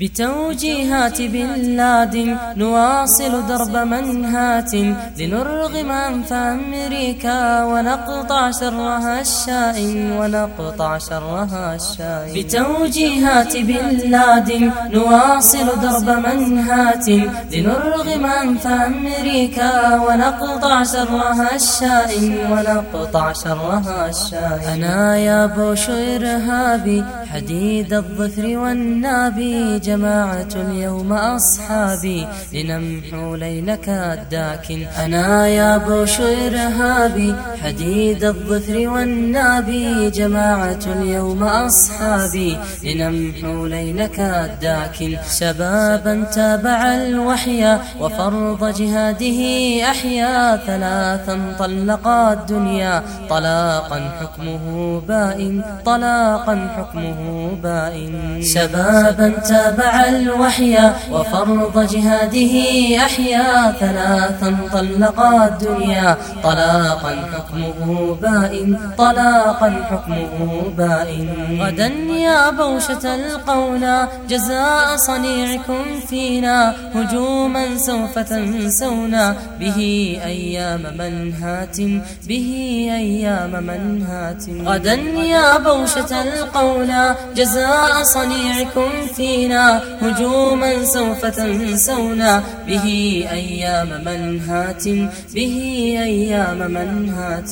بتوجيهات بلاد نواصل درب منهات لنرغم أنف أمريكا ونقطع شرها الشائن ونقطع شرها الشائن بتوجيهات بلاد نواصل درب منهات لنرغم أنف أمريكا ونقطع شرها الشائن ونقطع شرها الشائن أنا يا بوش إرهابي حديد الظفر والنابي جماعة اليوم أصحابي، لنمحو ليلك الداكن أنا يا بوش إرهابي حديد الظفر والنابي. جماعة اليوم أصحابي، لنمحو ليلك الداكن شبابا تابع الوحي، وفرض جهاده أحيا. ثلاثا طلق الدنيا، طلاقا حكمه بائن، طلاقا حكمه بائن. شبابا تابع تابع الوحي وفرض جهاده أحيا ثلاثا طلق الدنيا طلاقا حكمه بائن، طلاقا حكمه بائن. غدا يا بوشة القونا جزاء صنيعكم فينا، هجوما سوف تنسونا. به أيام منهات، به أيام منهات. غدا يا بوشة القونا جزاء صنيعكم فينا هجوما سوف تنسونا به أيام منهات، به أيام منهات.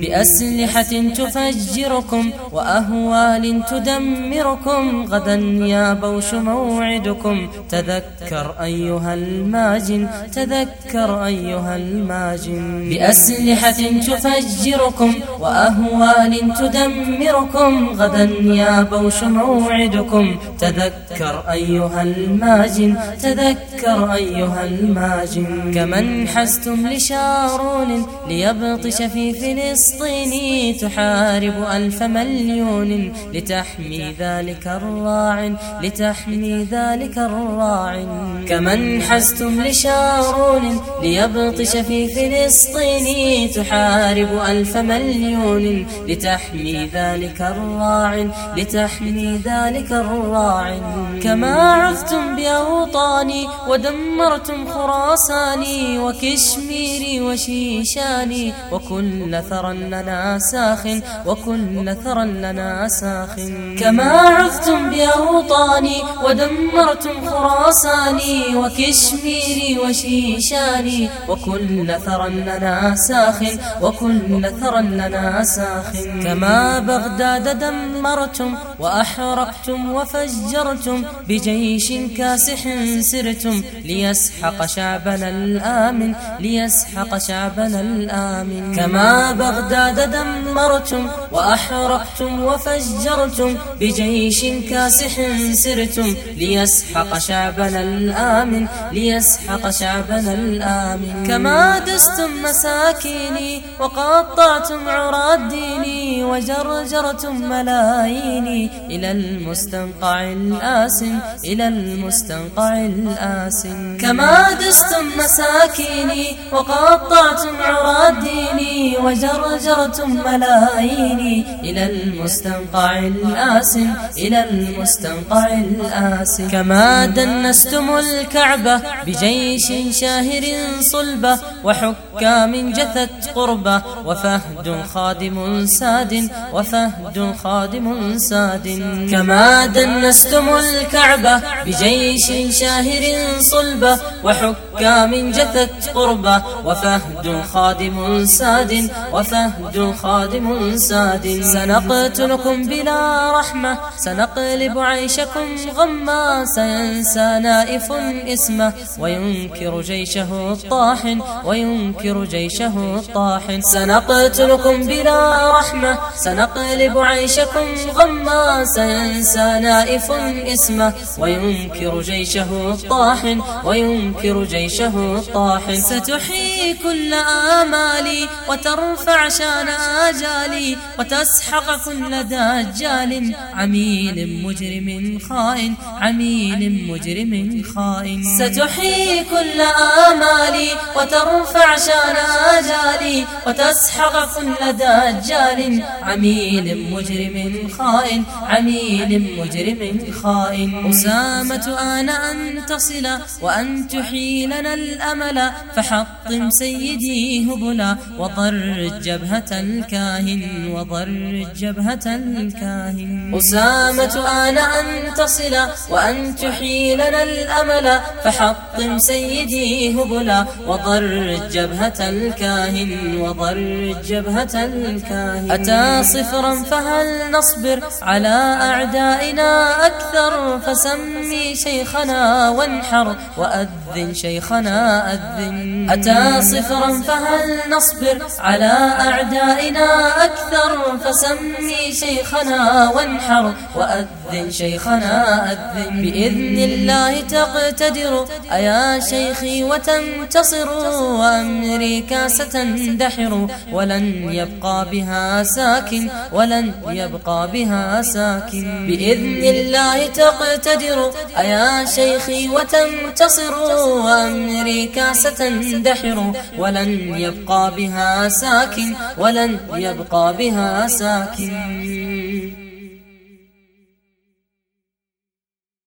بأسلحة تفجركم وأهوال تدمركم. غدا يا بوش موعدكم. تذكر أيها الماجن، تذكر أيها الماجن. بأسلحة تفجركم وأهوال تدمركم. غدا يا بوش موعدكم. تذكر أيها الماجن، تذكر أيها الماجن. كمن حستم لشارون، ليبطش في فلسطين. تحارب ألف مليون، لتحمي ذلك الراع لتحمي ذلك الراع كمن حستم لشارون، ليبطش في فلسطين. تحارب ألف مليون، لتحمي ذلك الراع لتحمي ذلك الراع كما عثتم بأوطاني ودمرتم خراساني وكشميري وشيشاني وكل ثرى لنا ساخ وكل ثرى لنا ساخ كما عثتم بأوطاني ودمرتم خراساني وكشميري وشيشاني وكل ثرى لنا ساخ وكل ثرى لنا ساخ كما بغداد دمرتم وأحرقتم وفجرتم بجيش كاسح سرتم ليسحق شعبنا الآمن، ليسحق شعبنا الآمن. كما بغداد دمرتم وأحرقتم وفجرتم، بجيش كاسح سرتم ليسحق شعبنا الآمن، ليسحق شعبنا الآمن. كما دستم مساكيني وقطعتم عرى ديني وجرجرتم ملاييني إلى المستنقع الآسن. إلى المستنقع الآسن. كما دستم مساكيني وقطعتم عرى ديني وجرجرتم ملاييني. إلى المستنقع الآسن. إلى المستنقع الآسن. كما دنستم الكعبة بجيش شاهر صلبة وحكام جثت قربة وفهد خادم ساد وفهد خادم ساد. كما دنستم الكعبة الكعبة بجيش شاهر صلبة وحكام جثت قربة وفهد خادم ساد وفهد خادم ساد سنقتلكم بلا رحمة سنقلب عيشكم غما سينسى نائف اسمه وينكر جيشه الطاحن وينكر جيشه الطاحن سنقتلكم بلا رحمة سنقلب عيشكم غما سينسى نائف اسمه وينكر جيشه الطاحن وينكر جيشه الطاحن ستحيي كل آمالي وترفع شان آجالي وتسحق كل دجال. عميل مجرم خائن، عميل مجرم خائن. ستحيي كل آمالي وترفع شان آجالي وتسحق كل دجال. عميل مجرم خائن، عميل مجرم خائن. أسامة، آن أن تصل وأن تحيي لنا الأمل، فحطم سيدي هبلا وضرج جبهة الكاهن وضرج جبهة الكاهن. أسامة، آن أن تصل وأن تحيي لنا الأمل، فحطم سيدي هبلا وضرج جبهة الكاهن وضرج جبهة الكاهن. أتى صفرا، فهل نصبر على أعدائنا أكثر؟ فسمي شيخنا وانحر وأذن شيخنا أذن. أتى صفرا فهل نصبر على أعدائنا أكثر؟ فسمي شيخنا وانحر وأذن شيخنا أذن. بإذن الله تقتدر. أيا شيخي وتنتصر وأمريكا ستندحر. ولن يبقى بها ساكن ولن يبقى بها ساكن بإذن الله تقتدر. تقتدر أيا شيخي وتنتصر وأمريكا ستندحر ولن يبقى بها ساكن ولن يبقى بها ساكن